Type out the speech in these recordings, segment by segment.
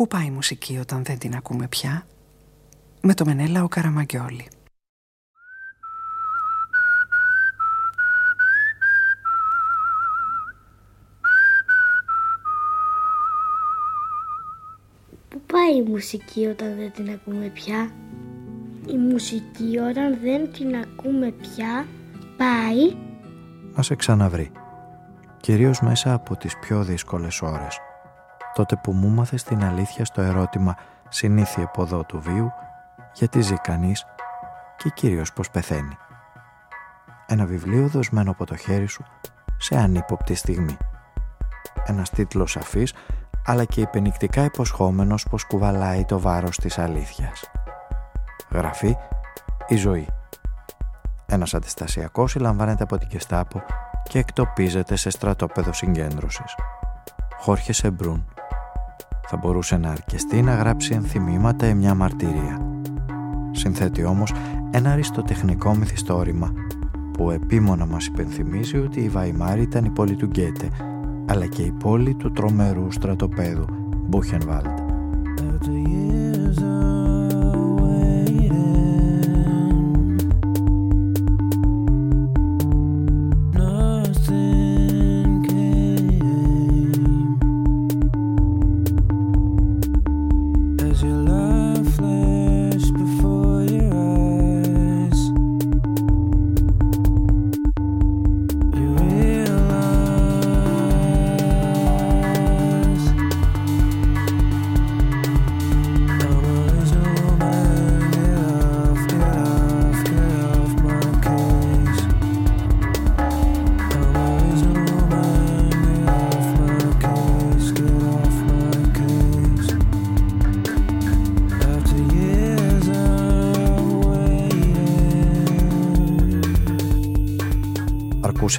Πού πάει η μουσική όταν δεν την ακούμε πια; Με το Μενέλα ο Καραμαγκιόλη. Πού πάει η μουσική όταν δεν την ακούμε πια; Η μουσική όταν δεν την ακούμε πια πάει... Να σε ξαναβρει. Κυρίως μέσα από τις πιο δύσκολες ώρες τότε που μου μάθες την αλήθεια στο ερώτημα συνήθιε ποδό του βίου, γιατί ζει κανείς και κυρίως πως πεθαίνει. Ένα βιβλίο δοσμένο από το χέρι σου σε ανύποπτη στιγμή. Ένας τίτλος σαφής, αλλά και υπενικτικά υποσχόμενος πως κουβαλάει το βάρος της αλήθειας. Γραφή «Η ζωή». Ένας αντιστασιακός συλλαμβάνεται από την Κεστάπο και εκτοπίζεται σε στρατόπεδο συγκέντρωσης. Χόρχε Σεμπρούν θα μπορούσε να αρκεστεί να γράψει ενθυμήματα ή μια μαρτυρία. Συνθέτει όμως ένα αριστοτεχνικό μυθιστόρημα που επίμονα μας υπενθυμίζει ότι η Βαϊμάρη ήταν η πόλη του Γκέτε αλλά και η πόλη του τρομερού στρατοπέδου Μπούχενβάλτ.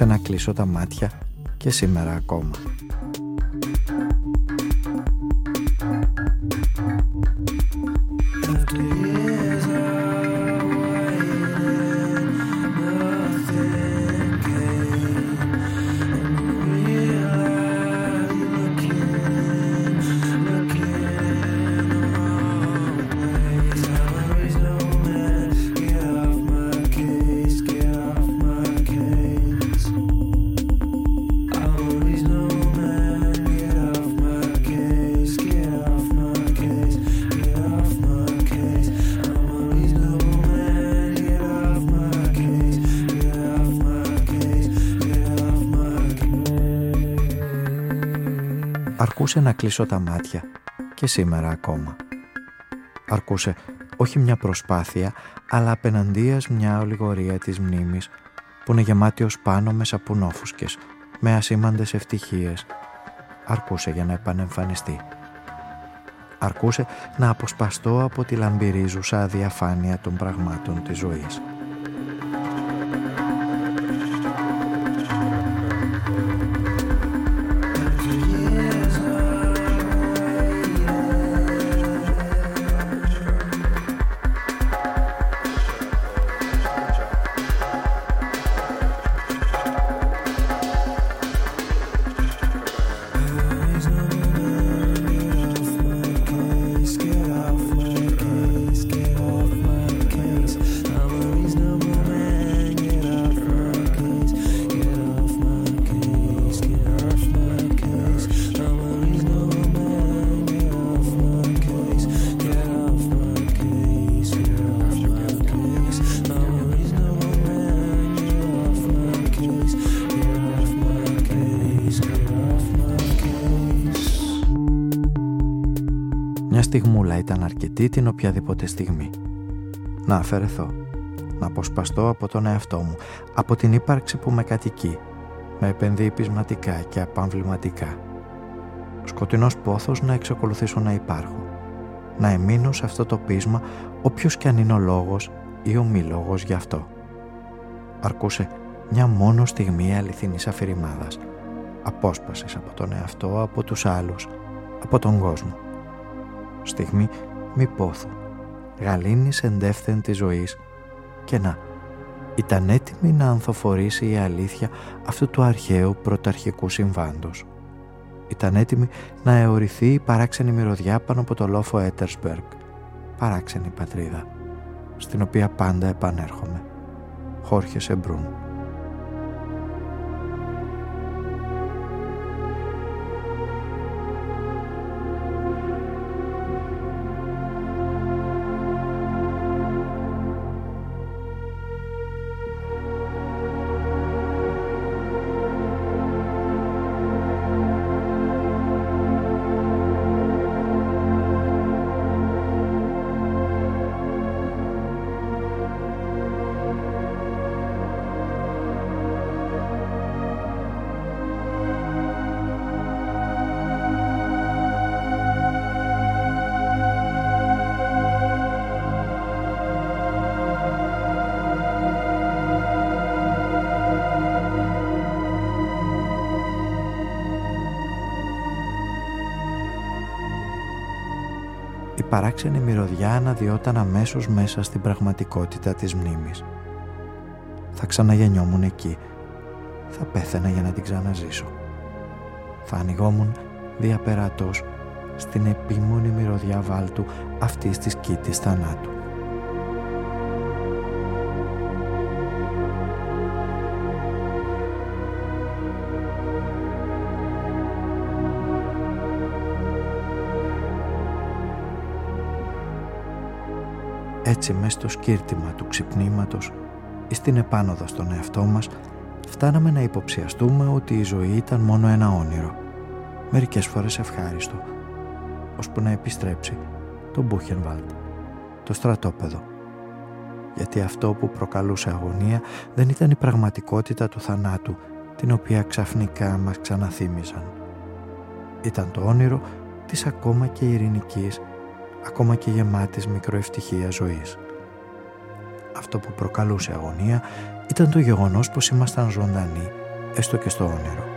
Να κλείσω τα μάτια και σήμερα ακόμα. Αρκούσε να κλείσω τα μάτια και σήμερα ακόμα. Αρκούσε όχι μια προσπάθεια, αλλά απέναντίας μια ολιγορία της μνήμης που είναι γεμάτη ως πάνω με σαπουνόφουσκες, με ασήμαντες ευτυχίες. Αρκούσε για να επανεμφανιστεί. Αρκούσε να αποσπαστώ από τη λαμπυρίζουσα αδιαφάνεια των πραγμάτων της ζωής. Αρκετή την οποιαδήποτε στιγμή. Να αφαιρεθώ, να αποσπαστώ από τον εαυτό μου, από την ύπαρξη που με κατοικεί, με επενδύει πεισματικά και απαμβληματικά. Ο σκοτεινός πόθος να εξακολουθήσω να υπάρχω, να εμείνω σε αυτό το πείσμα όποιος και αν είναι ο λόγος ή ο μη λόγος γι' αυτό. Αρκούσε μια μόνο στιγμή αληθινής αφηρημάδας, απόσπασης από τον εαυτό, από τους άλλους, από τον κόσμο στιγμή μη πόθου, γαλήνης εντεύθεν της ζωής και να, ήταν έτοιμη να ανθοφορήσει η αλήθεια αυτού του αρχαίου πρωταρχικού συμβάντος. Ήταν έτοιμη να αιωρηθεί η παράξενη μυρωδιά πάνω από το λόφο Έτερσμπεργκ. Παράξενη πατρίδα, στην οποία πάντα επανέρχομαι. Χόρχες Σεμπρούν. Παράξενη μυρωδιά αναδιόταν αμέσως μέσα στην πραγματικότητα της μνήμης. Θα ξαναγεννιόμουν εκεί. Θα πέθαινα για να την ξαναζήσω. Θα ανοιγόμουν διαπερατός στην επίμονη μυρωδιά βάλτου αυτής της κήτης θανάτου. Έτσι μες στο σκύρτημα του ξυπνήματος ή στην επάνωδο στον εαυτό μας φτάναμε να υποψιαστούμε ότι η ζωή ήταν μόνο ένα όνειρο. Μερικές φορές ευχάριστο, ώσπου να επιστρέψει το Μπούχενβαλτ, το στρατόπεδο. Γιατί αυτό που προκαλούσε αγωνία δεν ήταν η πραγματικότητα του θανάτου, την οποία ξαφνικά μας ξαναθύμιζαν. Ήταν το όνειρο της ακόμα και ειρηνικής ακόμα και γεμάτης μικροευτυχία ζωής. Αυτό που προκαλούσε αγωνία ήταν το γεγονός πως ήμασταν ζωντανοί, έστω και στο όνειρο.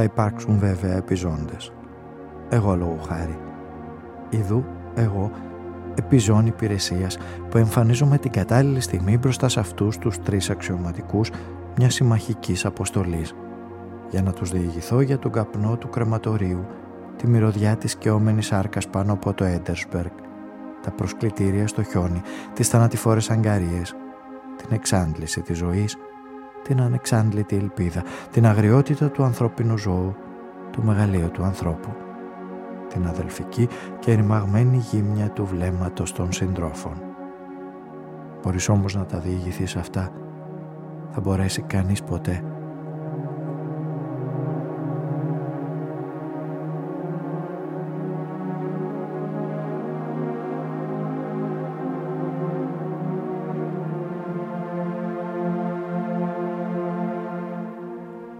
Θα υπάρξουν βέβαια επιζώντες. Εγώ λόγω χάρη. Ιδού εγώ επιζών υπηρεσίας που εμφανίζομαι την κατάλληλη στιγμή μπροστά σε αυτούς τους τρεις αξιωματικούς μιας συμμαχικής αποστολής για να τους διηγηθώ για τον καπνό του κρεματορίου, τη μυρωδιά της κεόμενης άρκας πάνω από το Έντερσμπεργκ, τα προσκλητήρια στο χιόνι, τις θανατηφόρες αγκαρίες, την εξάντληση της ζωής την ανεξάντλητη ελπίδα, την αγριότητα του ανθρώπινου ζώου, του μεγαλείου του ανθρώπου, την αδελφική και ερημαγμένη γύμνια του βλέμματος των συντρόφων. Μπορείς όμως να τα διηγηθείς αυτά, θα μπορέσει κανείς ποτέ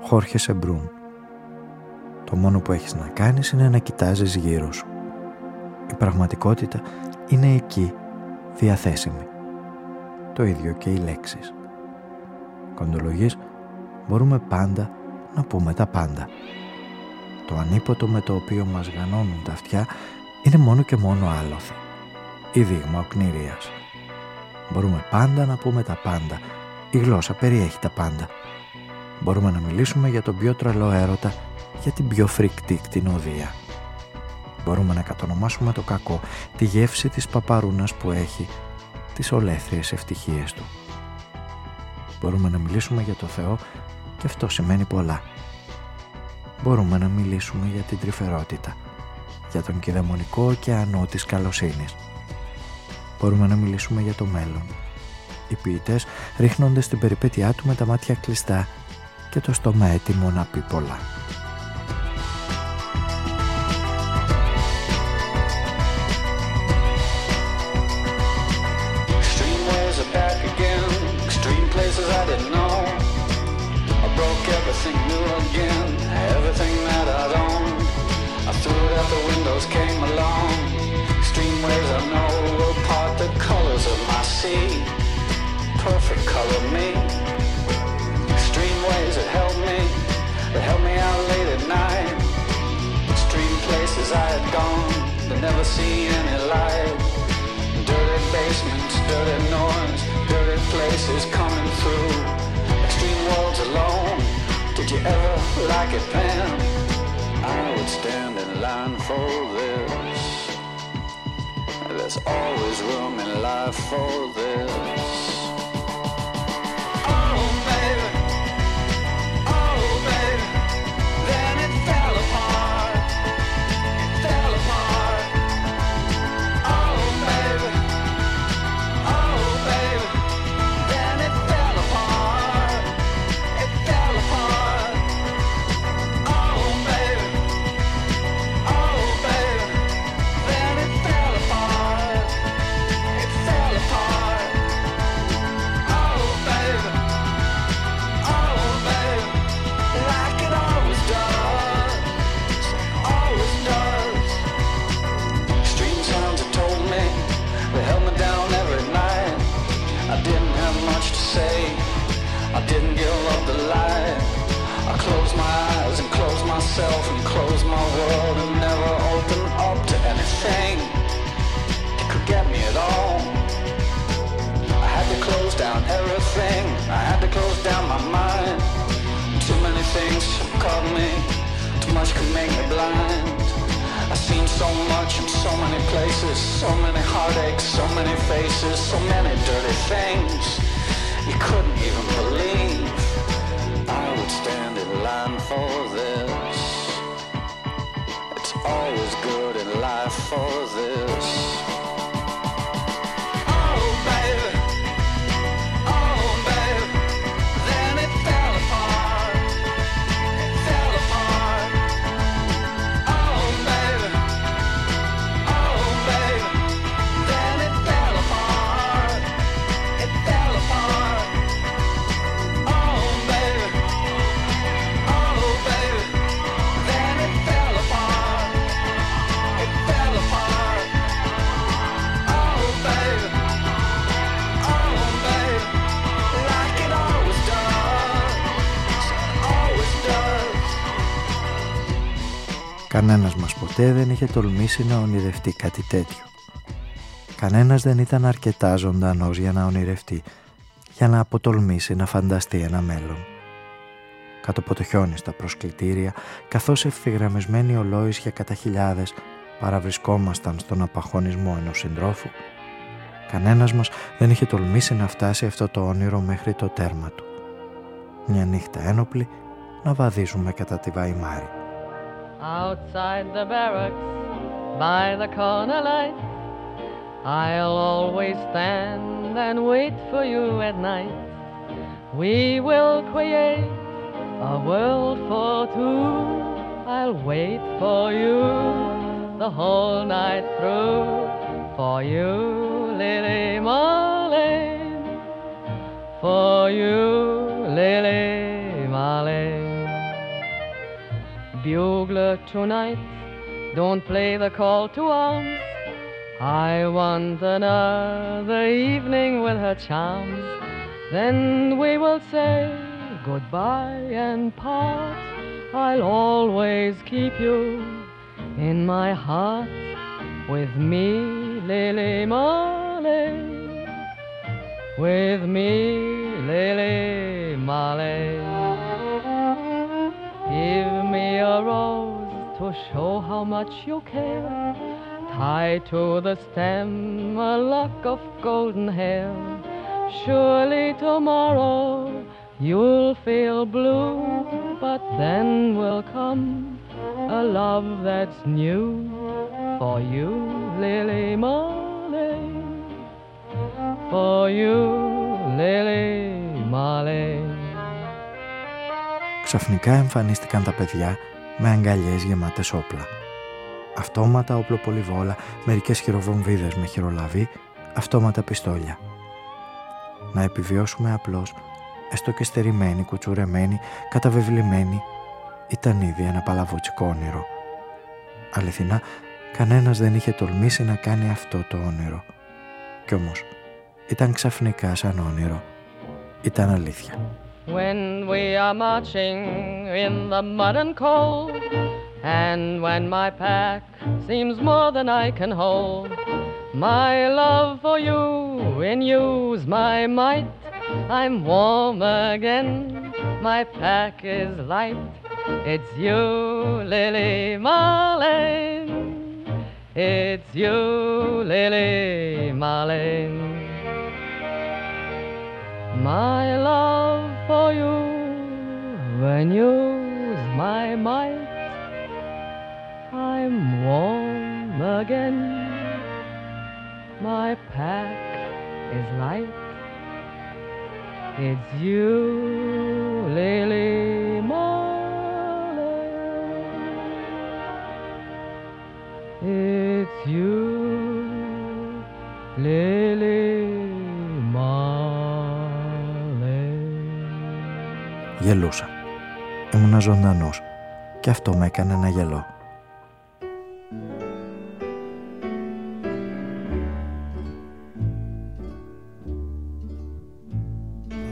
Χόρχε Σεμπρούν. Το μόνο που έχεις να κάνεις είναι να κοιτάζεις γύρω σου. Η πραγματικότητα είναι εκεί, διαθέσιμη. Το ίδιο και οι λέξεις. Κοντολογής μπορούμε πάντα να πούμε τα πάντα. Το ανίποτο με το οποίο μας γανώνουν τα αυτιά είναι μόνο και μόνο άλοθη. Η δείγμα οκνηρίας. Μπορούμε πάντα να πούμε τα πάντα. Η γλώσσα περιέχει τα πάντα. Μπορούμε να μιλήσουμε για τον πιο τρελό έρωτα, για την πιο φρικτή κτηνοδία. Μπορούμε να κατονομάσουμε το κακό, τη γεύση της παπαρούνας που έχει, τις ολέθριες ευτυχίες του. Μπορούμε να μιλήσουμε για το Θεό και αυτό σημαίνει πολλά. Μπορούμε να μιλήσουμε για την τρυφερότητα, για τον κηδεμονικό ωκεανό της καλοσύνης. Μπορούμε να μιλήσουμε για το μέλλον. Οι ποιητές ρίχνονται στην περιπέτειά του με τα μάτια κλειστά και το στόμα έτοιμο να πει πολλά. see any light. Dirty basements, dirty norms, dirty places coming through. Extreme worlds alone. Did you ever like it, Pam? I would stand in line for this. There's always room in life for this. everything. I had to close down my mind. Too many things caught me. Too much could make me blind. I've seen so much in so many places. So many heartaches, so many faces, so many dirty things. You couldn't even believe I would stand in line for this. It's always good in life for this. Κανένας μας ποτέ δεν είχε τολμήσει να ονειρευτεί κάτι τέτοιο. Κανένας δεν ήταν αρκετά ζωντανός για να ονειρευτεί, για να αποτολμήσει να φανταστεί ένα μέλλον. Κάτω από το χιόνι στα προσκλητήρια, καθώς ευθυγραμμισμένοι ολόισια κατά χιλιάδες παραβρισκόμασταν στον απαχωνισμό ενός συντρόφου, κανένας μας δεν είχε τολμήσει να φτάσει αυτό το όνειρο μέχρι το τέρμα του. Μια νύχτα ένοπλη να βαδίζουμε κατά τη Βαϊμάρη. Outside the barracks by the corner light. I'll always stand and wait for you at night. We will create a world for two. I'll wait for you the whole night through. For you, Lily Marlene. For you, Lily bugler tonight, don't play the call to arms. I want another evening with her charms. Then we will say goodbye and part. I'll always keep you in my heart with me, Lily Marley. With me, Lily Marley. Give me a rose to show how much you care. Tie to the stem a lock of golden hair. Surely tomorrow you'll feel blue, but then will come a love that's new for you, Lily Marlene, for you, Lily Marlene. Ξαφνικά εμφανίστηκαν τα παιδιά με αγκαλιές γεμάτες όπλα. Αυτόματα όπλο-πολυβόλα, μερικές χειροβομβίδες με χειρολαβή, αυτόματα πιστόλια. Να επιβιώσουμε απλώς, έστω και στερημένοι, κουτσουρεμένοι, καταβεβλημένοι, ήταν ήδη ένα παλαβούτσικο όνειρο. Αληθινά, κανένας δεν είχε τολμήσει να κάνει αυτό το όνειρο. Κι όμως, ήταν ξαφνικά σαν όνειρο. Ήταν αλήθεια. When we are marching in the mud and cold And when my pack seems more than I can hold My love for you renews my might I'm warm again, my pack is light It's you, Lily Marlene. It's you, Lily Marlene. My love for you renews my might. I'm warm again. My pack is light. It's you, Lily Marlene. It's you, Γελούσα. Ήμουνα ζωντανός και αυτό με έκανε να γελώ.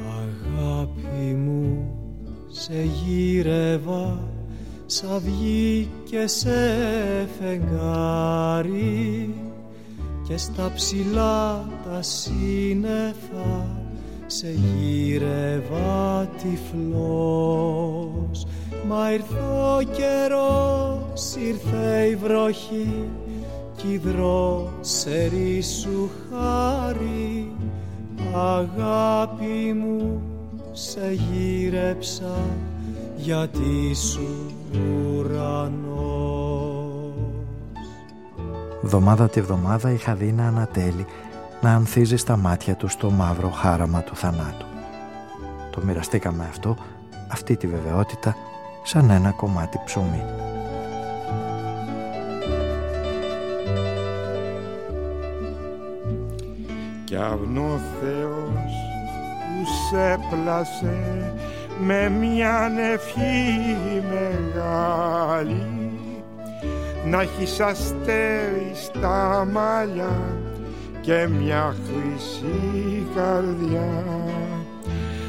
Αγάπη μου, σε γύρευα Σα και σε φεγγάρι και στα ψηλά τα σύννεφα σε γύρευα τυφλός μα ήρθε ο καιρός ήρθε η βροχή κι η δρόσερη σου χάρη αγάπη μου σε γύρεψα γιατί σου ουρανός. Βδομάδα τη βδομάδα είχα δει να ανατέλει να ανθίζει στα μάτια του το μαύρο χάραμα του θανάτου. Το μοιραστήκαμε αυτό, αυτή τη βεβαιότητα, σαν ένα κομμάτι ψωμί. Κι αυνό Θεός που σε πλάσε με μια ευχή μεγάλη να έχεις αστέρι στα μαλλιά και μια χρυσή καρδιά.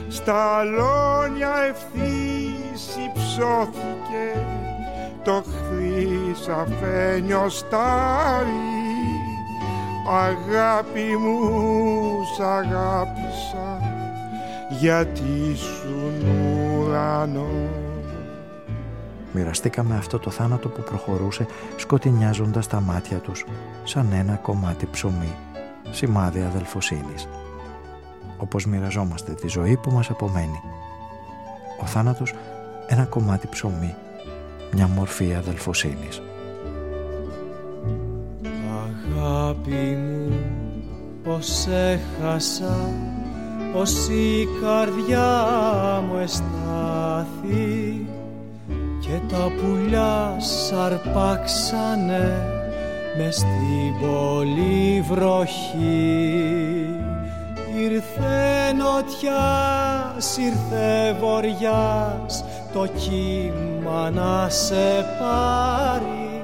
Στα λόνια ευθύς υψώθηκε το χρυσαφένιο στάρι. Αγάπη μου σ' αγάπησα γιατί σου ουρανό. Μοιραστήκαμε αυτό το θάνατο που προχωρούσε σκοτεινιάζοντας τα μάτια τους σαν ένα κομμάτι ψωμί, σημάδι αδελφοσύνης. Όπως μοιραζόμαστε τη ζωή που μας απομένει. Ο θάνατος ένα κομμάτι ψωμί, μια μορφή αδελφοσύνης. Αγάπη μου, πως έχασα πως η καρδιά μου εστάθη και τα πουλιά σαρπάξανε μες στην πολύ βροχή. Ήρθε νοτιάς, ήρθε βοριάς το κύμα να σε πάρει.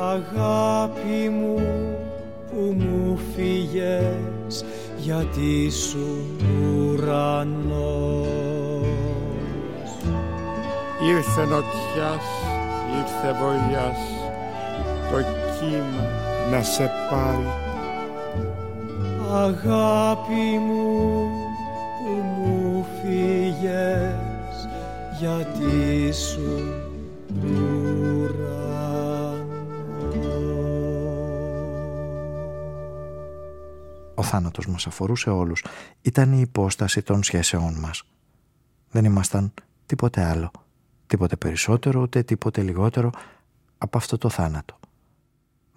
Αγάπη μου που μου φύγες γιατί σου ουρανός. Ήρθε νοτιάς, ήρθε βοριάς το κύμα να σε πάρει Αγάπη μου που μου φύγες γιατί σου ο θάνατος μας αφορούσε όλους. Ήταν η υπόσταση των σχέσεών μας. Δεν ήμασταν τίποτε άλλο, τίποτε περισσότερο, ούτε τίποτε λιγότερο από αυτό το θάνατο.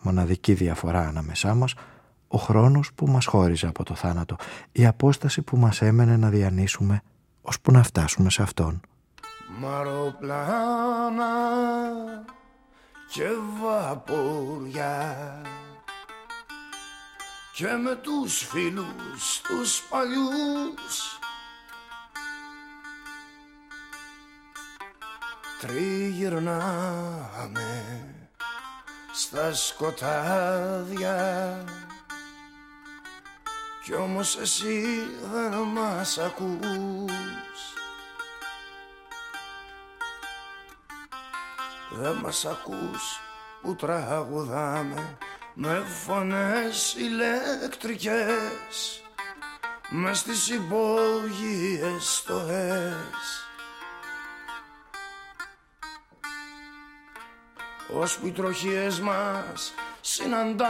Μοναδική διαφορά ανάμεσά μας, ο χρόνος που μας χώριζε από το θάνατο, η απόσταση που μας έμενε να διανύσουμε ώσπου να φτάσουμε σε Αυτόν. Μαροπλάνα και βαποριά και με τους φίλους τους παλιούς τριγυρνάμε στα σκοτάδια. Κι όμως εσύ δεν μας ακούς. Δεν μας ακούς που τραγουδάμε με φωνές ηλεκτρικές μες στις υπόγειες στοές ώσπου οι τροχίες μας συναντάνε.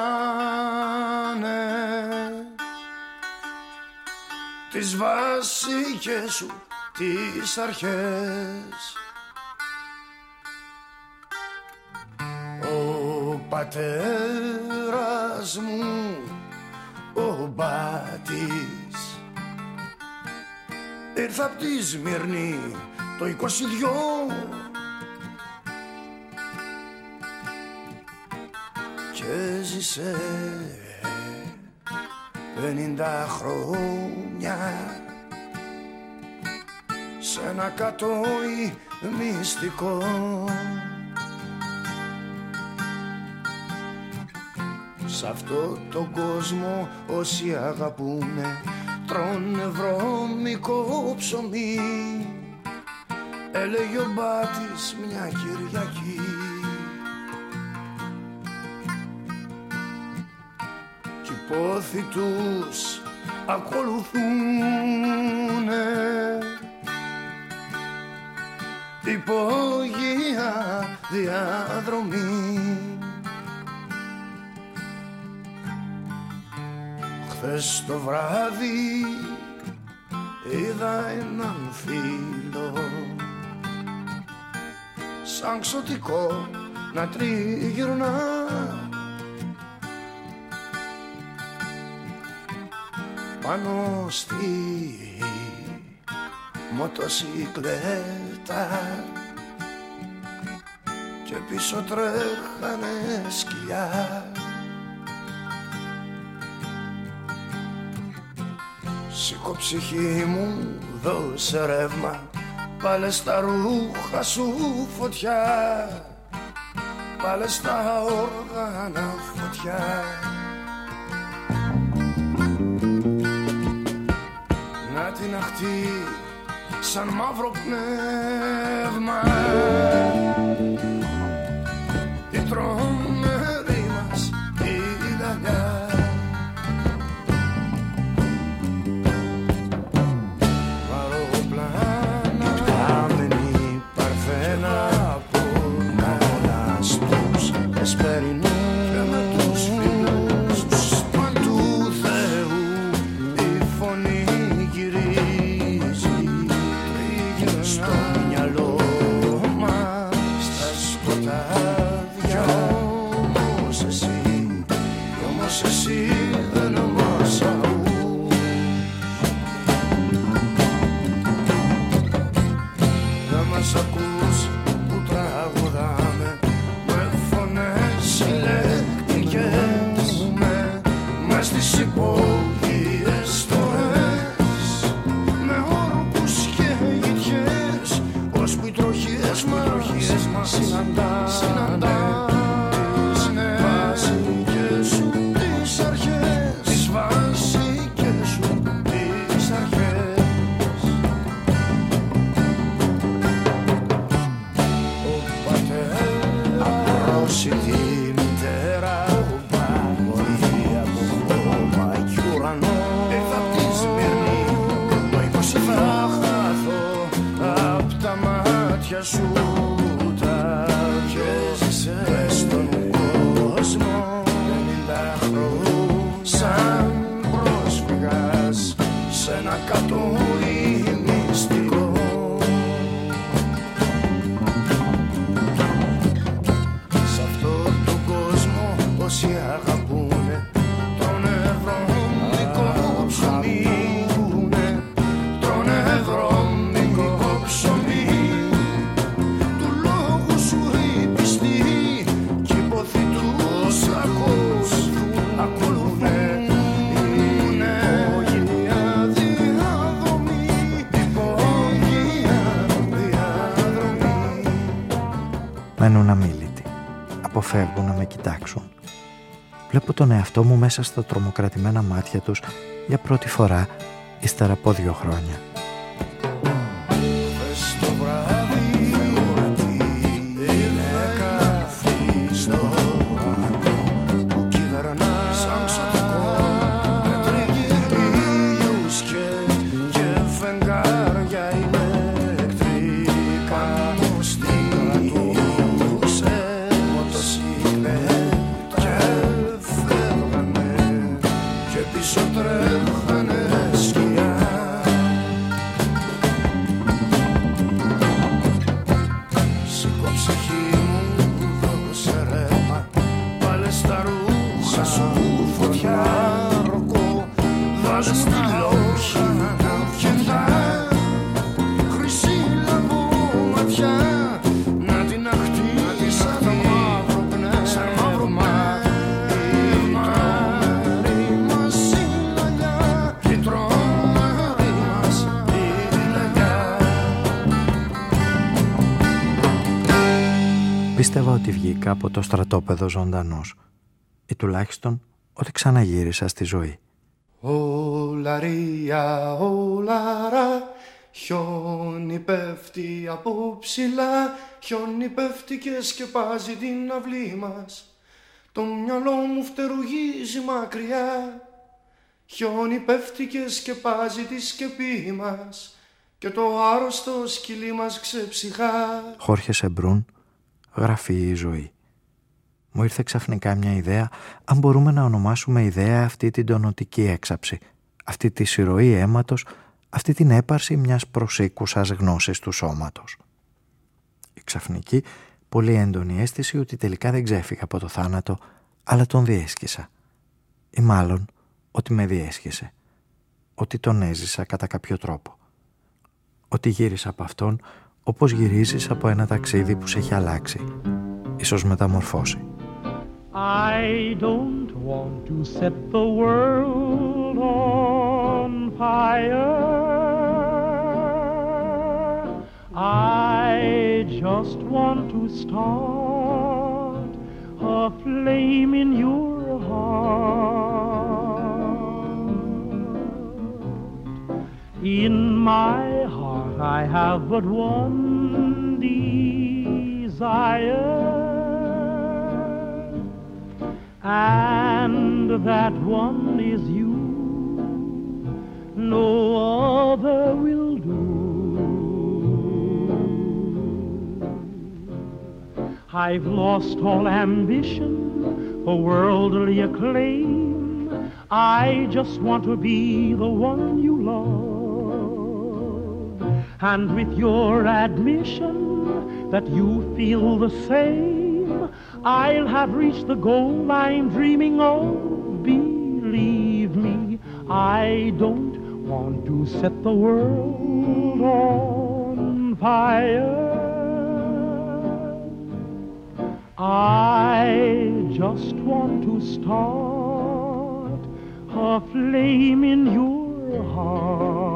Τις βασικές σου τις αρχές. Ο πατέρας μου ο μπάτης. Ήρθα απ' τη Σμύρνη το 22 και ζήσε πενήντα χρόνια. Σε ένα κατόι μυστικό. Σ' αυτό τον κόσμο όσοι αγαπούνε τρώνε βρώμικο ψωμί. Έλεγε ο Μπάτης μια Κυριακή κι οι πόθοι τους ακολουθούνε. Υπόγεια διαδρομή Χθες το βράδυ είδα έναν φίλο σαν ξωτικό να τριγυρνά πάνω στη μοτοσυκλέτα και πίσω τρέχανε σκυλιά Σήκω ψυχή μου δώσε ρεύμα Πάλε στα ρούχα σου φωτιά. Πάλε στα όργανα φωτιά την αχτή σαν μαύρο πνεύμα Μένουν αμήλυτοι. Αποφεύγουν να με κοιτάξουν. Βλέπω τον εαυτό μου μέσα στα τρομοκρατημένα μάτια τους για πρώτη φορά ύστερα από δύο χρόνια. Βγήκα από το στρατόπεδο ζωντανός ή τουλάχιστον ότι ξαναγύρισα στη ζωή. Ολαρία, ολαρά, χιόνι πέφτει από ψηλά, χιόνι πέφτει και σκεπάζει την αυλή μας. Το μυαλό μου φτερουγίζει μακριά, χιόνι πέφτει και σκεπάζει τη σκεπή μας και το άρρωστο σκυλί μας ξεψυχά. Χόρχε Σεμπρούν, γράφει η ζωή. Μου ήρθε ξαφνικά μια ιδέα αν μπορούμε να ονομάσουμε ιδέα αυτή την τονοτική έξαψη, αυτή τη συρροή αίματος, αυτή την έπαρση μιας προσήκουσας γνώσης του σώματος. Η ξαφνική, πολύ έντονη αίσθηση ότι τελικά δεν ξέφυγα από το θάνατο, αλλά τον διέσχισα. Ή μάλλον ότι με διέσχισε. Ότι τον έζησα κατά κάποιο τρόπο. Ότι γύρισα από αυτόν όπως γυρίζεις από ένα ταξίδι που σε έχει αλλάξει, ίσως μεταμορφώσει. I don't want to set the world on fire I just want to start a flame in your heart In my heart I have but one desire and that one is you. No other will do. I've lost all ambition for worldly acclaim. I just want to be the one you love. And with your admission that you feel the same I'll have reached the goal I'm dreaming of. Believe me, I don't want to set the world on fire. I just want to start a flame in your heart.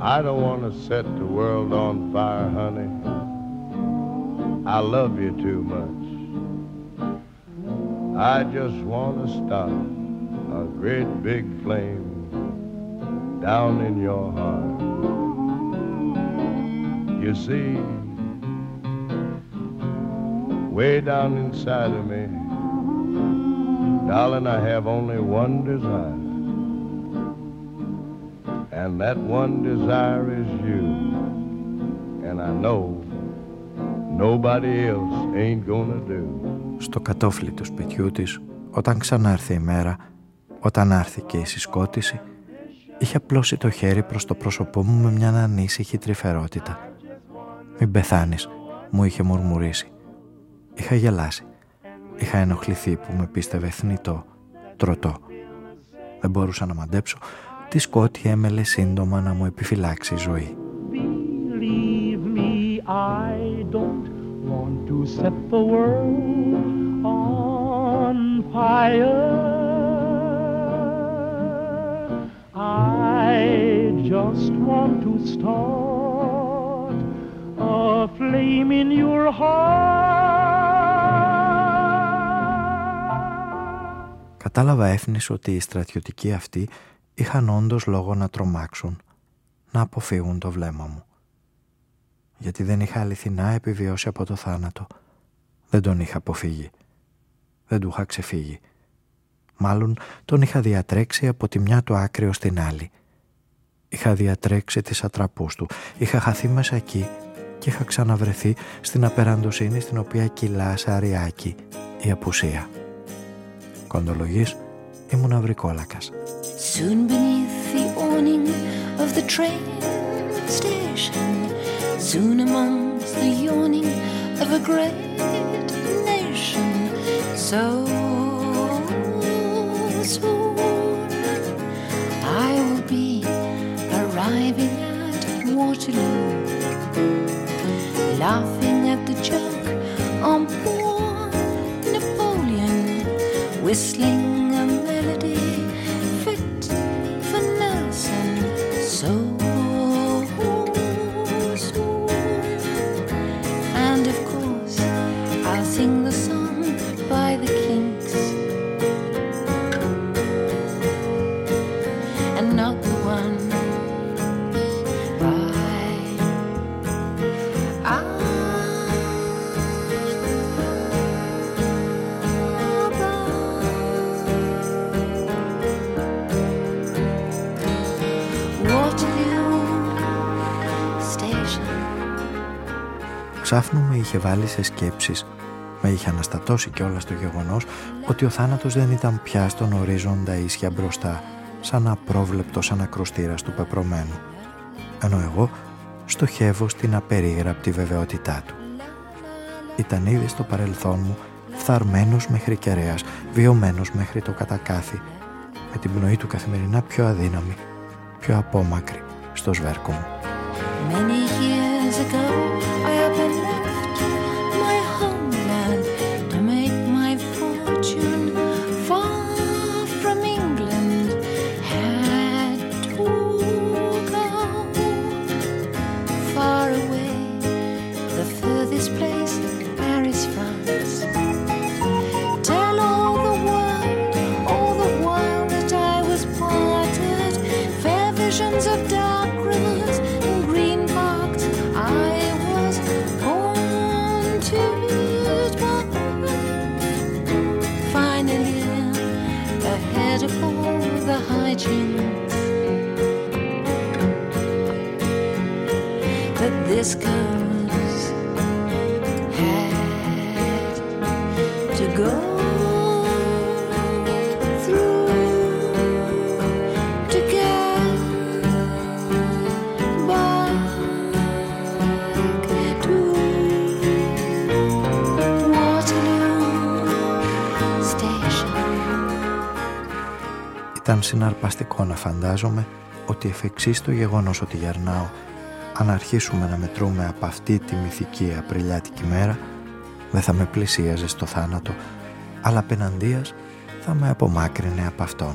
I don't want to set the world on fire, honey. I love you too much. I just want to start a great big flame down in your heart. You see, way down inside of me, darling, I have only one desire. And that one desire is you. And I know nobody else ain't gonna do. Στο κατόφλι του σπιτιού της, όταν ξανάρθει η μέρα, όταν άρθει και η συσκότηση, είχε απλώσει το χέρι προς το πρόσωπό μου με μια ανήσυχη τρυφερότητα. «Μην πεθάνεις», μου είχε μουρμουρίσει. Είχα γελάσει. Είχα ενοχληθεί που με πίστευε θνητό, τροτό. Δεν μπορούσα να μαντέψω τι σκότη έμελε σύντομα να μου επιφυλάξει η ζωή. Believe me, I don't want to set the world on fire. I just want to start a flame in your heart. Κατάλαβα έφνης ότι οι στρατιωτικοί αυτοί είχαν όντως λόγο να τρομάξουν, να αποφύγουν το βλέμμα μου. Γιατί δεν είχα αληθινά επιβιώσει από το θάνατο. Δεν τον είχα αποφύγει. Δεν του είχα ξεφύγει. Μάλλον τον είχα διατρέξει από τη μια του άκρη ως την άλλη. Είχα διατρέξει τις ατραπούς του. Είχα χαθεί μέσα εκεί και είχα ξαναβρεθεί στην απεραντοσύνη στην οποία κυλά σε αριάκι η απουσία. Κοντολογής ήμουν αυρικόλακας. Soon beneath the awning of the train station Soon amongst the yawning of a great nation So soon I will be arriving at Waterloo Laughing at the joke on poor Napoleon Whistling Ξάφνου με είχε βάλει σε σκέψεις. Με είχε αναστατώσει κιόλας το γεγονός ότι ο θάνατος δεν ήταν πια στον ορίζοντα ίσια μπροστά, σαν απρόβλεπτος ανακροστήρας του πεπρωμένου. Ενώ εγώ στοχεύω στην απερίγραπτη βεβαιότητά του. Ήταν ήδη στο παρελθόν μου φθαρμένος μέχρι κεραίας, βιωμένος μέχρι το κατακάθι, με την πνοή του καθημερινά πιο αδύναμη, πιο απόμακρη στο σβέρκο μου. Many years ago, συναρπαστικό να φαντάζομαι ότι εφ' εξής το γεγονός ότι γερνάω αν αρχίσουμε να μετρούμε από αυτή τη μυθική απριλιάτικη μέρα δεν θα με πλησίαζε στο θάνατο αλλά απέναντίας θα με απομάκρυνε από αυτόν.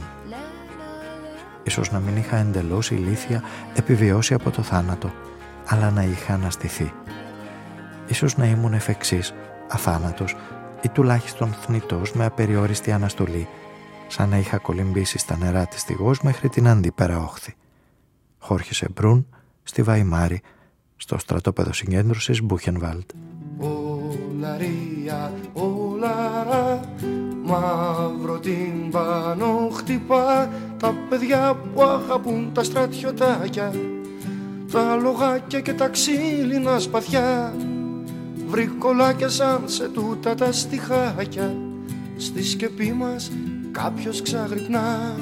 Ίσως να μην είχα εντελώς ηλίθια επιβιώσει από το θάνατο αλλά να είχα αναστηθεί. Ίσως να ήμουν εφ' εξής, αθάνατος ή τουλάχιστον θνητός με απεριόριστη αναστολή σαν να είχα κολυμπήσει στα νερά της στιγός μέχρι την αντίπερα όχθη. Χόρχισε Μπρούν στη Βαϊμάρη, στο στρατόπεδο συγκέντρωσης Μπούχενβάλτ. Ολαρία, ολαρά Μαύρο τυμπάνο χτυπά Τα παιδιά που αγαπούν τα στρατιωτάκια Τα λογάκια και τα ξύλινα σπαθιά Βρικολάκια σαν σε τούτα τα στιχάκια Στη σκεπή μας κάποιος ξαγρυπνά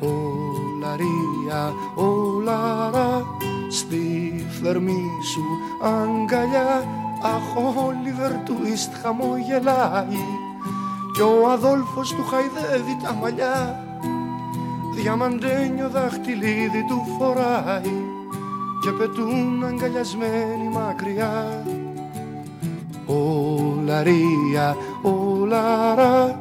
Ολαρία, ολαρά Στη θερμή σου αγκαλιά Αχ, ο Όλιβερ του Ιστ χαμογελάει. Κι ο Αδόλφος του χαϊδεύει τα μαλλιά. Διαμαντένιο δαχτυλίδι του φοράει. Και πετούν αγκαλιασμένοι μακριά. Ολαρία, ολαρά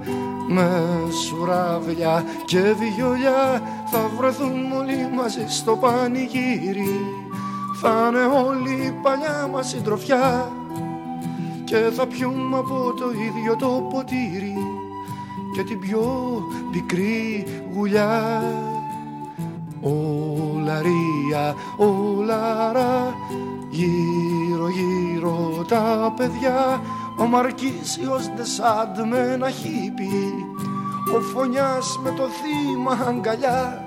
με σουράβλια και βιολιά θα βρεθούν όλοι μαζί στο πανηγύρι. Θα είναι όλη η παλιά μας συντροφιά και θα πιούμε από το ίδιο το ποτήρι και την πιο πικρή γουλιά. Ολαρία, ολαρά γύρω γύρω τα παιδιά ο Μαρκίσιος Ντεσάντ με ένα χίπι ο Φωνιάς με το θύμα αγκαλιά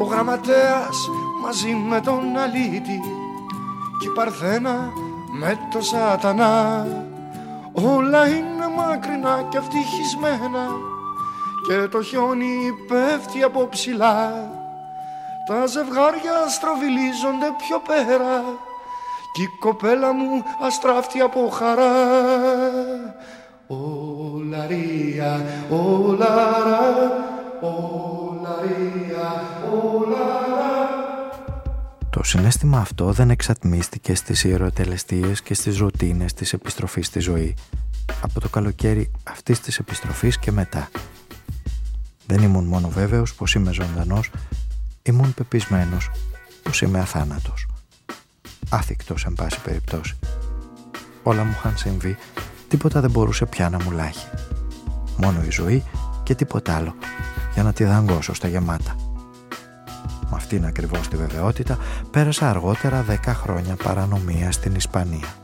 ο Γραμματέας μαζί με τον Αλίτη και η Παρθένα με το σατανά. Όλα είναι μακρινά και ευτυχισμένα και το χιόνι πέφτει από ψηλά. Τα ζευγάρια στροβιλίζονται πιο πέρα κι η κοπέλα μου αστράφτει από χαρά Ολαρία, ολαρά, ολαρία, ολαρά το συνέστημα αυτό δεν εξατμίστηκε στις ιεροτελεστίες και στις ρουτίνες της επιστροφής στη ζωή από το καλοκαίρι αυτής της επιστροφής και μετά. Δεν ήμουν μόνο βέβαιος πως είμαι ζωντανός, ήμουν πεπισμένος πως είμαι αθάνατος. Άθικτος εν πάση περιπτώσει. Όλα μου είχαν συμβεί, τίποτα δεν μπορούσε πια να μου λάχει. Μόνο η ζωή και τίποτα άλλο για να τη δαγκώσω στα γεμάτα. Με αυτήν ακριβώς τη βεβαιότητα πέρασα αργότερα 10 χρόνια παρανομία στην Ισπανία.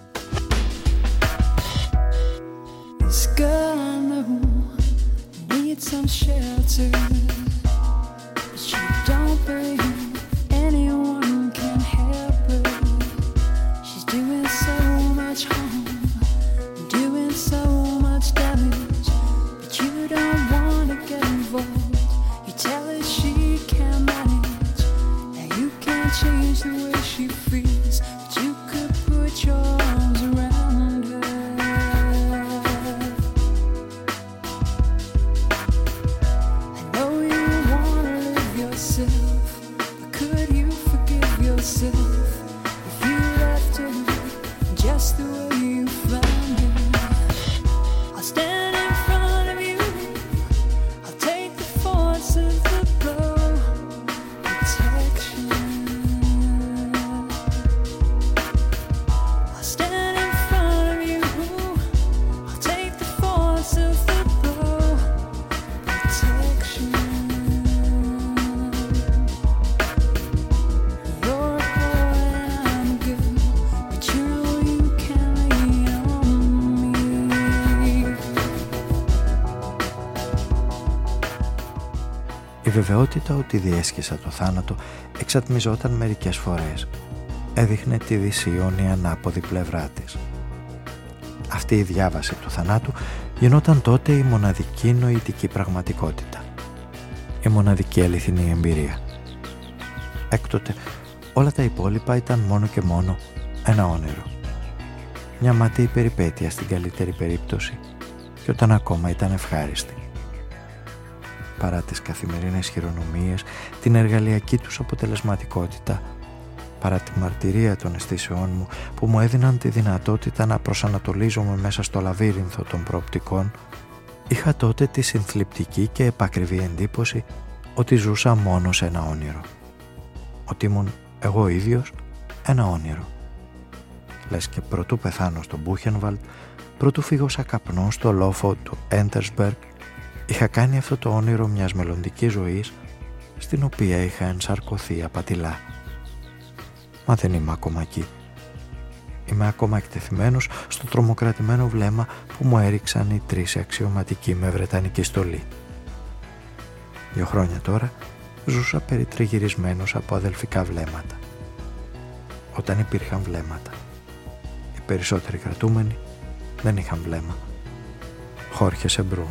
Βεβαιότητα ότι διέσχισα το θάνατο εξατμιζόταν μερικές φορές. Έδειχνε τη δυσίωνη ανάποδη πλευρά της. Αυτή η διάβαση του θανάτου γινόταν τότε η μοναδική νοητική πραγματικότητα. Η μοναδική αληθινή εμπειρία. Έκτοτε όλα τα υπόλοιπα ήταν μόνο και μόνο ένα όνειρο. Μια ματή περιπέτεια στην καλύτερη περίπτωση και όταν ακόμα ήταν ευχάριστη παρά τις καθημερινές χειρονομίες, την εργαλειακή τους αποτελεσματικότητα, παρά τη μαρτυρία των αισθήσεών μου που μου έδιναν τη δυνατότητα να προσανατολίζομαι μέσα στο λαβύρινθο των προοπτικών, είχα τότε τη συνθλιπτική και επακριβή εντύπωση ότι ζούσα μόνο σε ένα όνειρο. Ότι ήμουν εγώ ίδιος ένα όνειρο. Λες και πρωτού πεθάνω στο Μπούχενβαλτ, πρωτού φύγω σαν καπνός στο λόφο του Έντερσμπεργκ Είχα κάνει αυτό το όνειρο μιας μελλοντικής ζωής στην οποία είχα ενσαρκωθεί απατηλά. Μα δεν είμαι ακόμα εκεί. Είμαι ακόμα εκτεθειμένος στο τρομοκρατημένο βλέμμα που μου έριξαν οι τρεις αξιωματικοί με βρετανική στολή. Δύο χρόνια τώρα ζούσα περιτριγυρισμένος από αδελφικά βλέμματα. Όταν υπήρχαν βλέμματα. Οι περισσότεροι κρατούμενοι δεν είχαν βλέμμα. Χόρχες Σεμπρούν.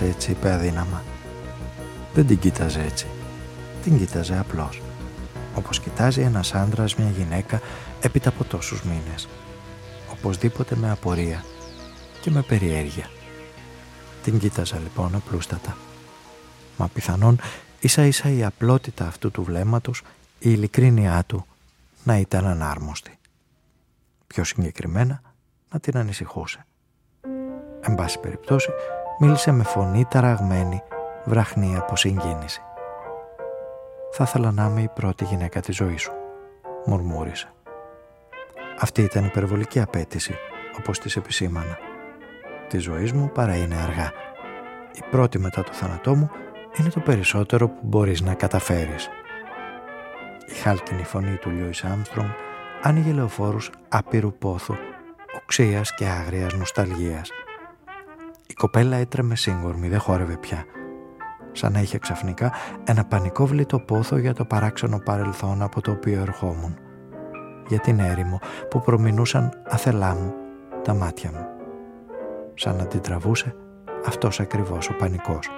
«Μη με κοιτάς έτσι», είπε αδύναμα. Δεν την κοίταζε έτσι. Την κοίταζε απλώς. Όπως κοιτάζει ένας άντρας μια γυναίκα έπειτα από τόσους μήνες. Οπωσδήποτε με απορία και με περιέργεια. Την κοίταζα λοιπόν απλούστατα. Μα πιθανόν ίσα ίσα η απλότητα αυτού του βλέμματος, η ειλικρίνειά του να ήταν ανάρμοστη. Πιο συγκεκριμένα να την ανησυχούσε. Εν πάση περιπτώσει μίλησε με φωνή ταραγμένη, βραχνή από συγκίνηση. «Θα ήθελα να είμαι η πρώτη γυναίκα της ζωής σου», μουρμούρισε. Αυτή ήταν υπερβολική απέτηση, όπως της επισήμανα. Της ζωής μου παρά είναι αργά. Η πρώτη μετά το θάνατό μου είναι το περισσότερο που μπορείς να καταφέρεις. Η χάλκινη φωνή του Λιούις Άμστρομ άνοιγε λεωφόρους άπειρου πόθου, οξείας και άγριας νοσταλγίας. Η κοπέλα έτρεμε σύγκορμη, δεν χόρευε πια. Σαν να είχε ξαφνικά ένα πανικόβλητο πόθο για το παράξενο παρελθόν από το οποίο ερχόμουν. Για την έρημο που προμηνούσαν αθελά μου τα μάτια μου. Σαν να την τραβούσε αυτός ακριβώς ο πανικός.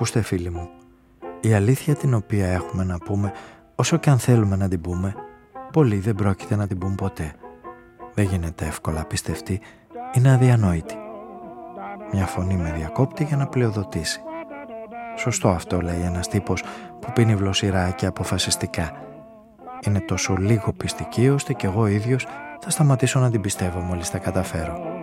Ακούστε φίλοι μου, η αλήθεια την οποία έχουμε να πούμε, όσο και αν θέλουμε να την πούμε, πολλοί δεν πρόκειται να την πούν ποτέ. Δεν γίνεται εύκολα πιστευτή, είναι αδιανόητη. Μια φωνή με διακόπτη για να πλειοδοτήσει. Σωστό αυτό λέει ένας τύπος που πίνει βλοσιρά και αποφασιστικά. Είναι τόσο λίγο πιστική ώστε κι εγώ ίδιος θα σταματήσω να την πιστεύω μόλις τα καταφέρω.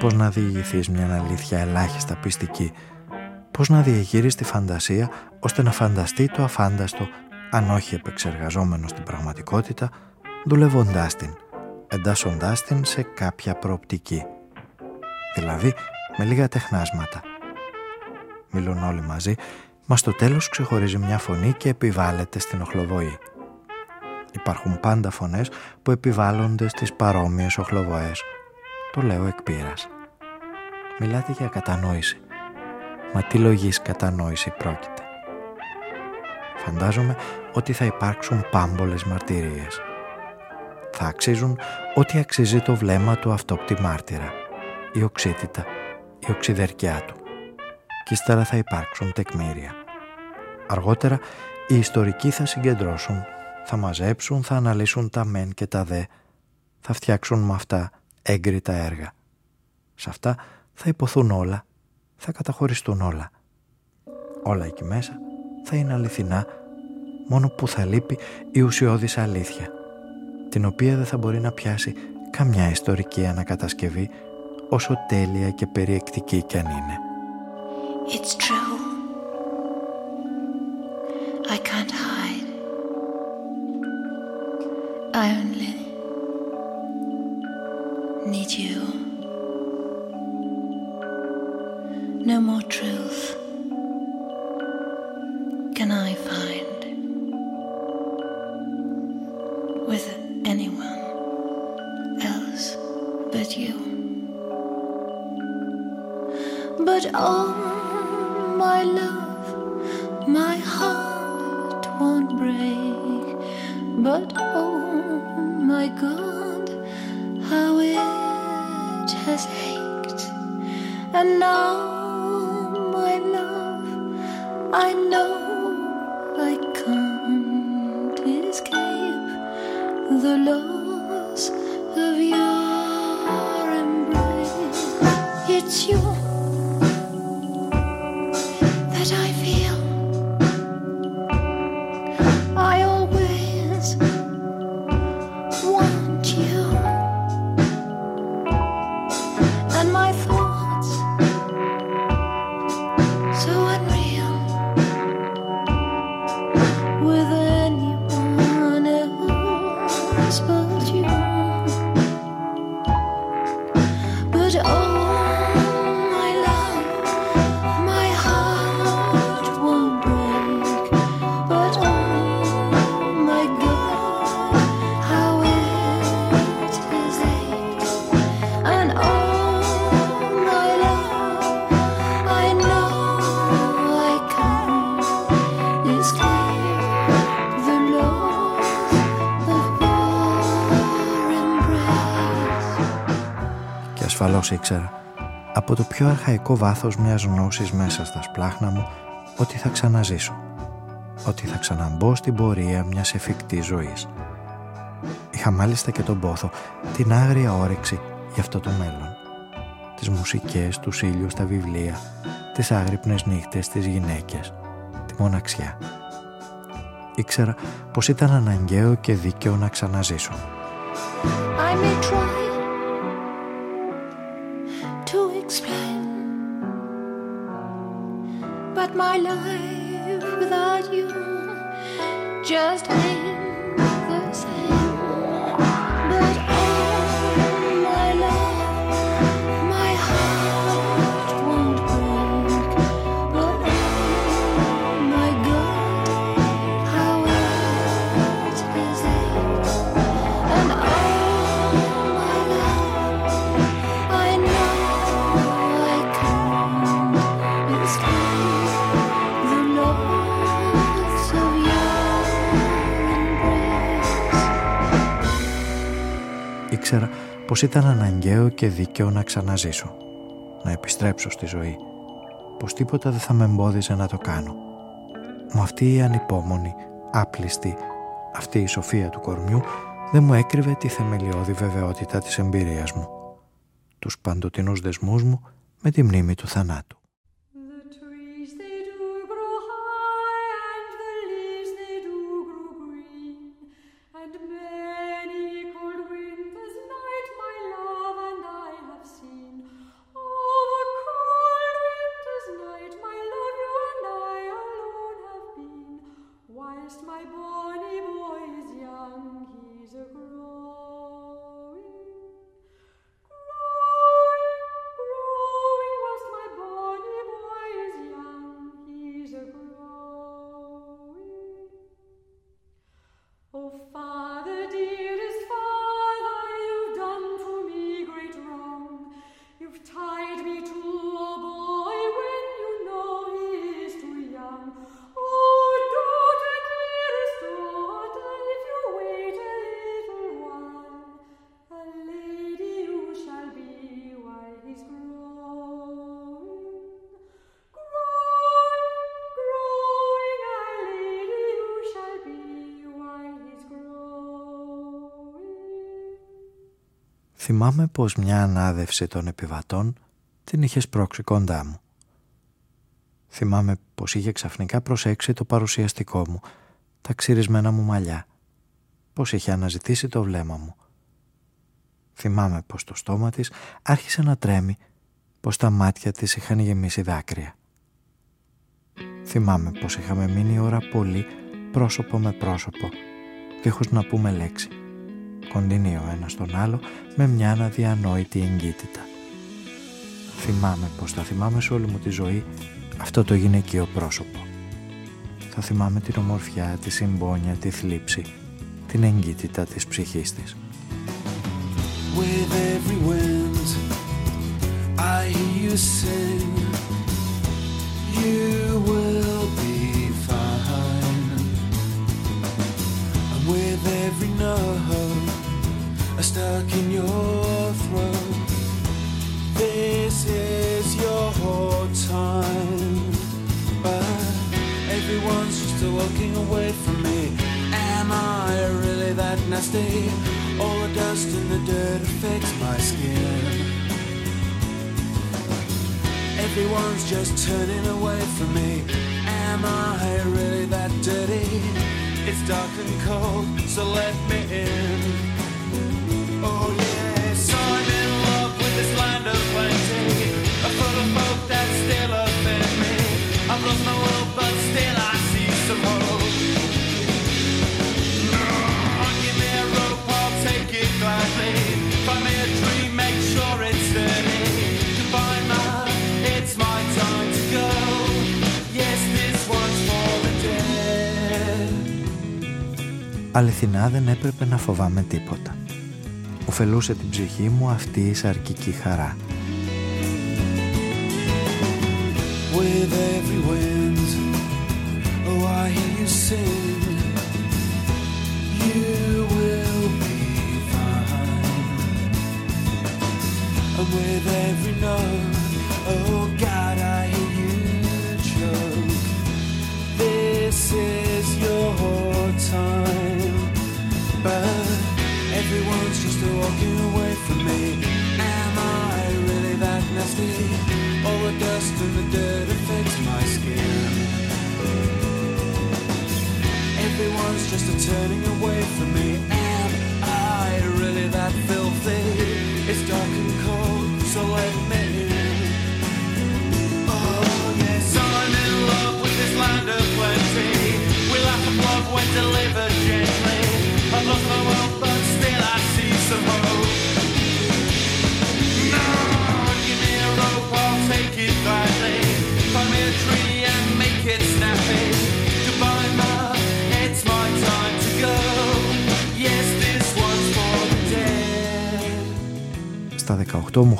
Πώς να διηγηθείς μια αλήθεια ελάχιστα πιστική πώς να διεγείρει τη φαντασία ώστε να φανταστεί το αφάνταστο αν όχι επεξεργαζόμενος στην πραγματικότητα, δουλεύοντάς την, εντάσσοντάς την σε κάποια προοπτική. Δηλαδή με λίγα τεχνάσματα. Μιλούν όλοι μαζί, μα στο τέλος ξεχωρίζει μια φωνή και επιβάλλεται στην οχλοβοή. Υπάρχουν πάντα φωνές που επιβάλλονται στις παρόμοιες οχλοβοές. Το λέω εκ Μιλάτε για κατανόηση. Μα τι λογής κατανόηση πρόκειται. Φαντάζομαι ότι θα υπάρξουν πάμπολες μαρτυρίες. Θα αξίζουν ό,τι αξίζει το βλέμμα του αυτόπτη μάρτυρα, η οξύτητα, η οξυδερκιά του. Και ύστερα θα υπάρξουν τεκμήρια. Αργότερα οι ιστορικοί θα συγκεντρώσουν, θα μαζέψουν, θα αναλύσουν τα μεν και τα δε, θα φτιάξουν με αυτά έγκριτα έργα. Σε αυτά θα υποθούν όλα θα καταχωριστούν όλα. Όλα εκεί μέσα θα είναι αληθινά, μόνο που θα λείπει η ουσιώδης αλήθεια, την οποία δεν θα μπορεί να πιάσει καμιά ιστορική ανακατασκευή, όσο τέλεια και περιεκτική κι αν είναι. It's true. I can't hide. I only need you. No more truth can I find with anyone else but you. But oh, ήξερα από το πιο αρχαϊκό βάθος μιας γνώσης μέσα στα σπλάχνα μου ότι θα ξαναζήσω. Ότι θα ξαναμπώ στην πορεία μιας εφικτής ζωής. Είχα μάλιστα και τον πόθο, την άγρια όρεξη για αυτό το μέλλον. Τις μουσικές, τους ήλιους στα βιβλία, τις άγρυπνες νύχτες, τις γυναίκες, τη μοναξιά. Ήξερα πως ήταν αναγκαίο και δίκαιο να ξαναζήσω. My life without you. Just πως ήταν αναγκαίο και δίκαιο να ξαναζήσω, να επιστρέψω στη ζωή, πως τίποτα δεν θα με εμπόδιζε να το κάνω. Μα αυτή η ανυπόμονη, άπλιστη, αυτή η σοφία του κορμιού δεν μου έκρυβε τη θεμελιώδη βεβαιότητα της εμπειρίας μου, τους παντοτινούς δεσμούς μου με τη μνήμη του θανάτου. Θυμάμαι πως μια ανάδευση των επιβατών την είχε σπρώξει κοντά μου. Θυμάμαι πως είχε ξαφνικά προσέξει το παρουσιαστικό μου, τα ξυρισμένα μου μαλλιά, πως είχε αναζητήσει το βλέμμα μου. Θυμάμαι πως το στόμα της άρχισε να τρέμει, πως τα μάτια της είχαν γεμίσει δάκρυα. Θυμάμαι πως είχαμε μείνει ώρα πολύ πρόσωπο με πρόσωπο, δίχως να πούμε λέξη κοντινή ο ένας τον άλλο με μια αναδιανόητη εγκύτητα. Θυμάμαι πως θα θυμάμαι σε όλη μου τη ζωή αυτό το γυναικείο πρόσωπο. Θα θυμάμαι την ομορφιά, τη συμπόνια, τη θλίψη, την εγκύτητα της ψυχής της. With every wind I hear you sing You will be fine And with every note are stuck in your throat. This is your time, but everyone's just walking away from me. Am I really that nasty? All the dust and the dirt affects my skin. Everyone's just turning away from me. Am I really that dirty? It's dark and cold, so let me in. Αληθινά δεν έπρεπε να φοβάμαι τίποτα. Οφελούσε την ψυχή μου αυτή η σαρκική χαρά.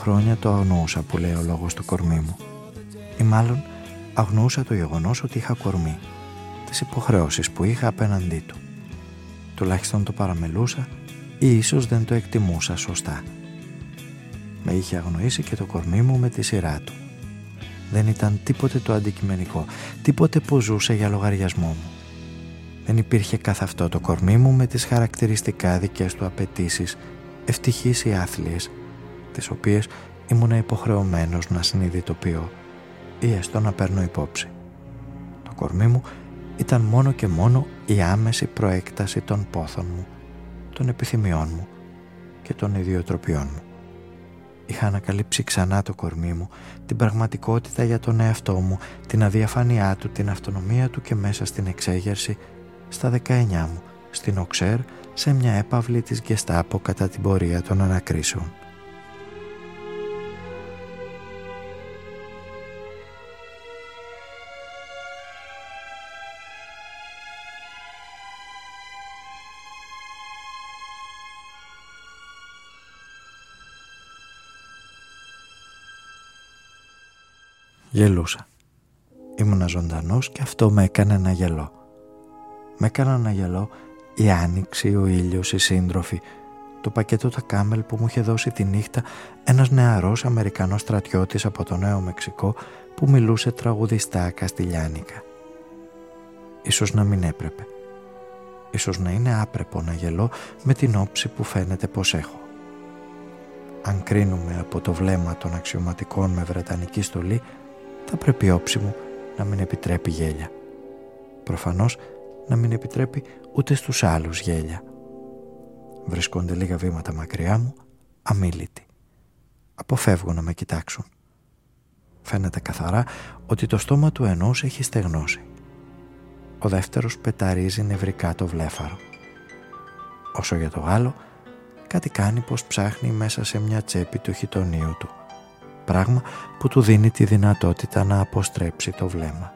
Χρόνια το αγνοούσα που λέει ο λόγος του κορμί μου. Ή μάλλον αγνοούσα το γεγονός ότι είχα κορμί. Τις υποχρεώσεις που είχα απέναντί του. Τουλάχιστον το παραμελούσα ή ίσως δεν το εκτιμούσα σωστά. Με είχε αγνοήσει και το κορμί μου με τη σειρά του. Δεν ήταν τίποτε το αντικειμενικό, τίποτε που ζούσε για λογαριασμό μου. Δεν υπήρχε καθ' αυτό το κορμί μου με τις χαρακτηριστικά δικές του απαιτήσεις, ευτυχείς ή άθλιες, τις οποίες ήμουν υποχρεωμένος να συνειδητοποιώ ή έστω να παίρνω υπόψη. Το κορμί μου ήταν μόνο και μόνο η άμεση προέκταση των πόθων μου, των επιθυμιών μου και των ιδιοτροπιών μου. Είχα ανακαλύψει ξανά το κορμί μου, την πραγματικότητα για τον εαυτό μου, την αδιαφάνειά του, την αυτονομία του και μέσα στην εξέγερση, στα 19 μου, στην Οξέρ, σε μια έπαυλη της Γκεστάπο κατά την πορεία των ανακρίσεων. Γελούσα. Ήμουνα ζωντανός και αυτό με έκανε να γελώ. Με έκανα να γελώ η άνοιξη, ο ήλιος, οι σύντροφοι, το πακέτο τα κάμελ που μου είχε δώσει τη νύχτα ένας νεαρός Αμερικανός στρατιώτης από το Νέο Μεξικό που μιλούσε τραγουδιστά καστιλιάνικα. Ίσως να μην έπρεπε. Ίσως να είναι άπρεπο να γελώ με την όψη που φαίνεται πως έχω. Αν κρίνουμε από το βλέμμα των αξιωματικών με βρετανική στολή, θα πρέπει η όψη μου να μην επιτρέπει γέλια. Προφανώς να μην επιτρέπει ούτε στους άλλους γέλια. Βρίσκονται λίγα βήματα μακριά μου, αμήλυτοι. Αποφεύγω να με κοιτάξουν. Φαίνεται καθαρά ότι το στόμα του ενός έχει στεγνώσει. Ο δεύτερος πεταρίζει νευρικά το βλέφαρο. Όσο για το άλλο, κάτι κάνει πως ψάχνει μέσα σε μια τσέπη του χιτονίου του πράγμα που του δίνει τη δυνατότητα να αποστρέψει το βλέμμα.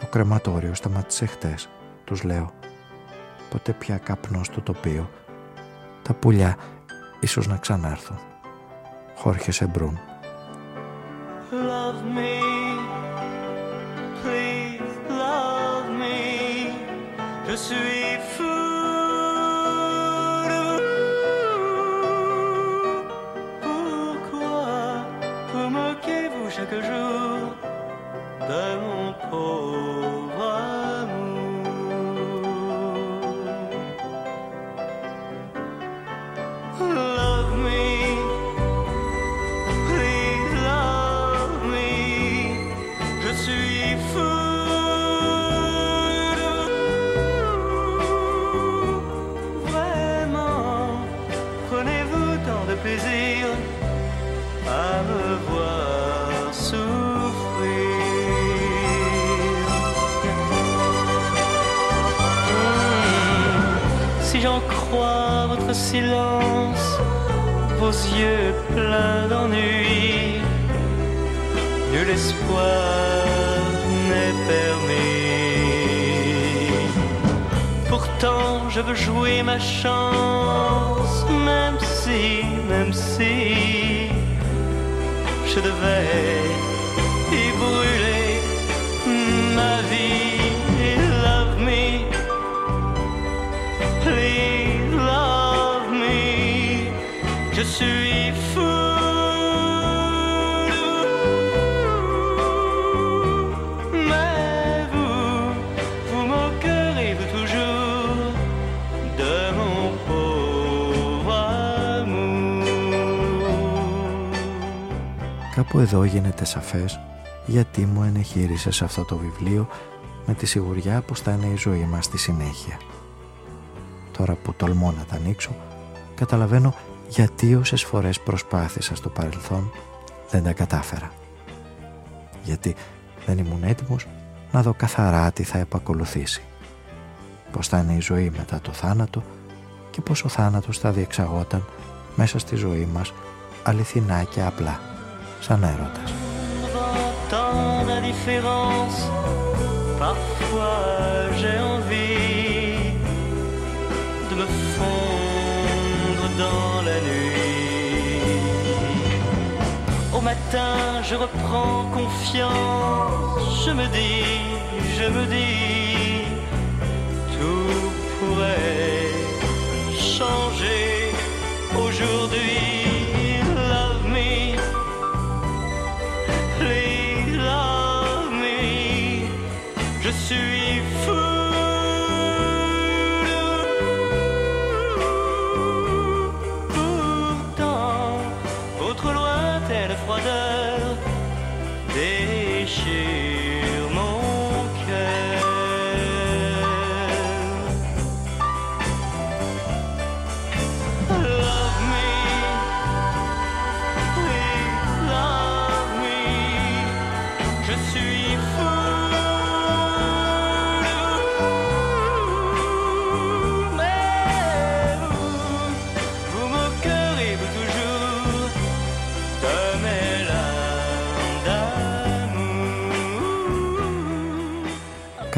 Το κρεματόριο σταμάτησε χτες, τους λέω. Ποτέ πια καπνό στο τοπίο. Τα πουλιά ίσως να ξανάρθουν. Χόρχες Σεμπρούν. Love me, please love me. Espoir n'est permis. Pourtant, je veux jouer ma chance, même si, même si je devais Κάπου εδώ γίνεται σαφές γιατί μου ενεχείρισε σε αυτό το βιβλίο με τη σιγουριά πως θα είναι η ζωή μας στη συνέχεια. Τώρα που τολμώ να τα ανοίξω, καταλαβαίνω γιατί όσες φορές προσπάθησα στο παρελθόν δεν τα κατάφερα. Γιατί δεν ήμουν έτοιμος να δω καθαρά τι θα επακολουθήσει. Πως θα είναι η ζωή μετά το θάνατο και πως ο θάνατος θα διεξαγόταν μέσα στη ζωή μας αληθινά και απλά, σαν έρωτας. Tant d'indifférence, parfois j'ai envie de me fondre dans la nuit. Au matin, je reprends confiance, je me dis, je me dis, tout pourrait changer aujourd'hui.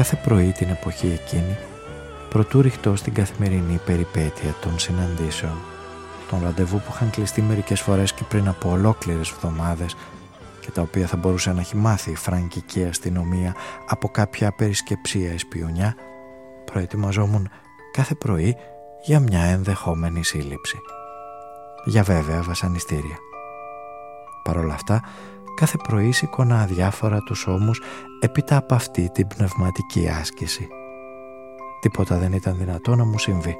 Κάθε πρωί την εποχή εκείνη, προτού ρηχτώ στην καθημερινή περιπέτεια των συναντήσεων, των ραντεβού που είχαν κλειστεί μερικές φορές και πριν από ολόκληρες εβδομάδες και τα οποία θα μπορούσε να έχει μάθει η φραγκική αστυνομία από κάποια περισκεψία εσπιονιά, προετοιμαζόμουν κάθε πρωί για μια ενδεχόμενη σύλληψη. Για βέβαια βασανιστήρια. Παρ' όλα αυτά, κάθε πρωί σηκώνα αδιάφορα τους ώμους έπειτα από αυτή την πνευματική άσκηση. Τίποτα δεν ήταν δυνατό να μου συμβεί.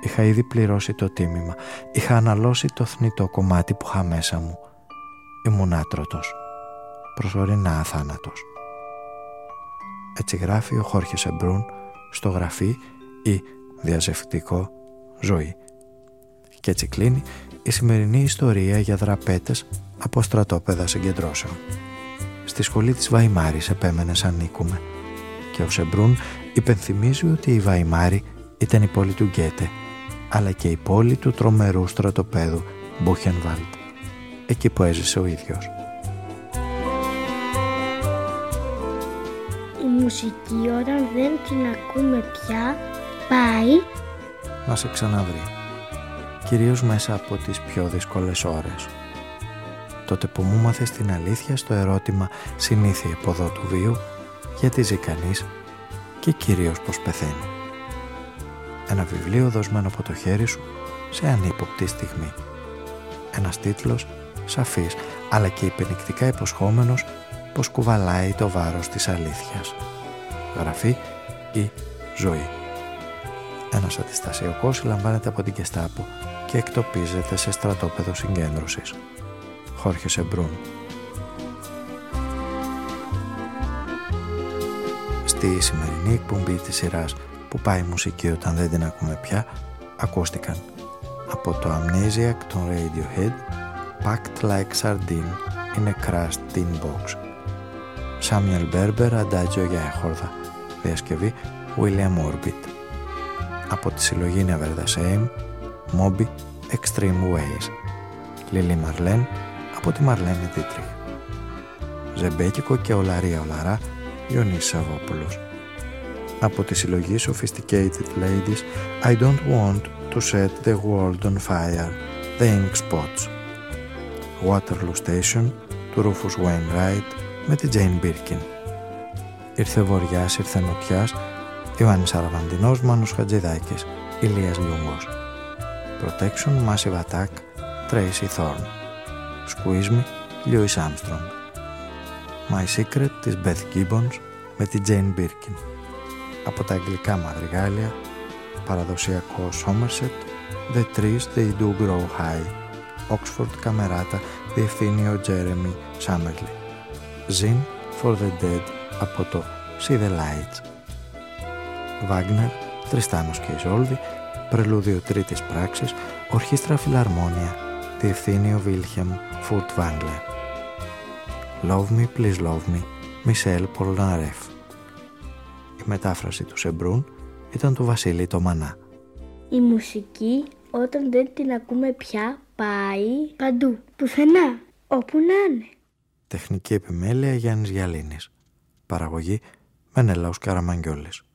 Είχα ήδη πληρώσει το τίμημα. Είχα αναλώσει το θνητό κομμάτι που είχα μέσα μου. Ήμουν άτρωτος. Προσωρινά αθάνατος. Έτσι γράφει ο Χόρχε Σεμπρούν στο γραφή ή διαζευτικό ζωή. Και έτσι κλείνει η σημερινή ιστορία για δραπέτες από στρατόπεδα συγκεντρώσεων. Στη σχολή της Βαϊμάρης επέμενε σαν νίκουμε και ο Σεμπρούν υπενθυμίζει ότι η Βαϊμάρη ήταν η πόλη του Γκέτε αλλά και η πόλη του τρομερού στρατοπέδου Μπούχενβαλτ εκεί που έζησε ο ίδιος. Η μουσική όταν δεν την ακούμε πια πάει Να σε ξαναβρει κυρίως μέσα από τις πιο δύσκολες ώρες. Τότε που μου μάθες την αλήθεια στο ερώτημα συνήθεια ποδό του βίου γιατί ζει κανείς και κυρίως πως πεθαίνει. Ένα βιβλίο δοσμένο από το χέρι σου σε ανύποπτη στιγμή. Ένας τίτλος σαφής αλλά και υπενικτικά υποσχόμενος πως κουβαλάει το βάρος της αλήθειας. Γραφή ή ζωή. Ένας αντιστασιακός συλλαμβάνεται από την Κεστάπο και εκτοπίζεται σε στρατόπεδο συγκέντρωσης. Χόρχε Σεμπρούν. Στη σημερινή εκπομπή της σειράς που πάει η μουσική όταν δεν την ακούμε πια, ακούστηκαν από το Amnesiac των Radiohead Packed Like Sardine in a Crushed Tin Box Samuel Berber Αντάτζιο για έχορδα διασκευή William Orbit από τη συλλογή Never the Same Moby Extreme Ways Λίλι Μαρλέν από τη Μαρλένη Δίτριχ Ζεμπέκικο και Ολαρία Ολαρά Ιωνής Σαββόπουλος από τη συλλογή Sophisticated Ladies I don't want to set the world on fire The Ink Spots Waterloo Station του Rufus Wainwright με τη Jane Birkin Ήρθε βοριάς, ήρθε νοτιάς Ιωάννης Αραβαντινός, Μάνος Χατζηδάκης Ηλίας Λιούγκος Protection Massive Attack Tracy Thorn Squeeze Me Lewis Armstrong My Secret της Beth Gibbons με τη Jane Birkin από τα αγγλικά μαδριγάλια παραδοσιακό Somerset The Trees They Do Grow High Oxford Καμεράτα διευθύνει ο Jeremy Summerly Zin for the Dead από το See the Lights Wagner Τριστάνος και Ιζόλδη Πρελούδιο τρίτης πράξης Ορχήστρα Φιλαρμόνια διευθύνει ο Βίλχεμ Φουρτ Βάγκλερ Love Me, Please Love Me Μισελ Πολναρέφ Η μετάφραση του Σεμπρούν ήταν του Βασίλη το Μανά. Η μουσική όταν δεν την ακούμε πια πάει παντού, πουθενά, όπου να είναι. Τεχνική επιμέλεια Γιάννης Γιαλίνης. Παραγωγή Μενέλαος Καραμαγγιόλης.